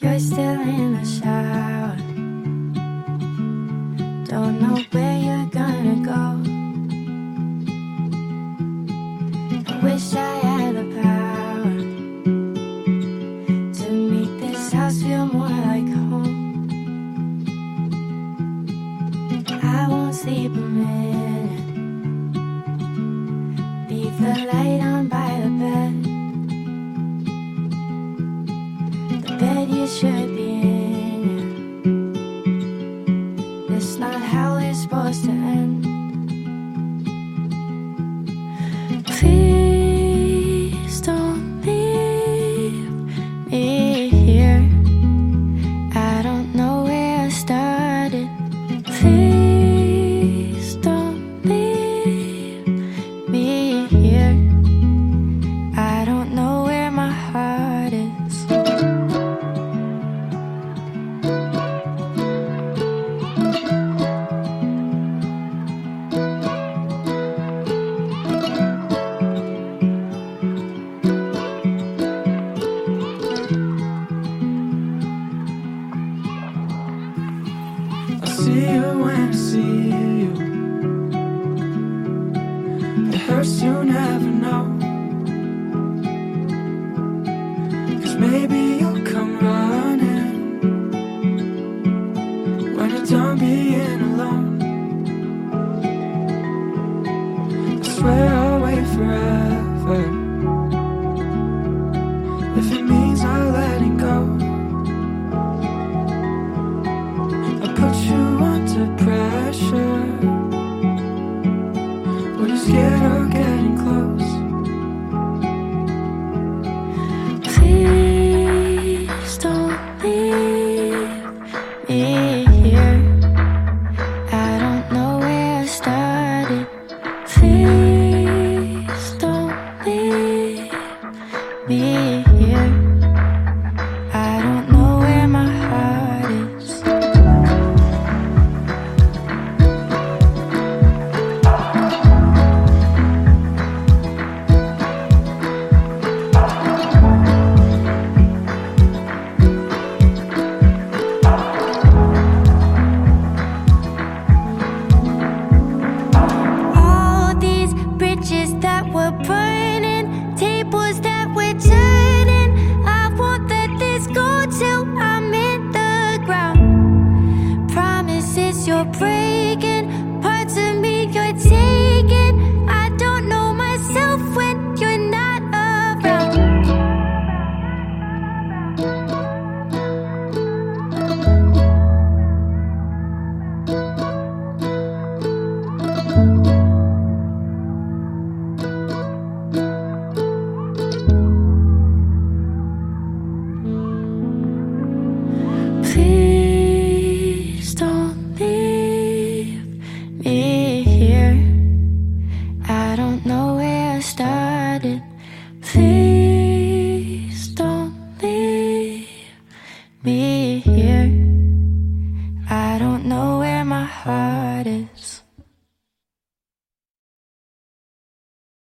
You're still in the shower. Don't know where you're gonna go. I wish I had the power to make this house feel more like home. I won't sleep a minute. Leave the light on by the bed. Please don't leave me here. See you. It hurts you never scared getting close. Please don't leave me here. I don't know where I started. Please don't leave me bridges that were burning, tables that were turning. I won't let this go till I'm in the ground. Promises you're brave.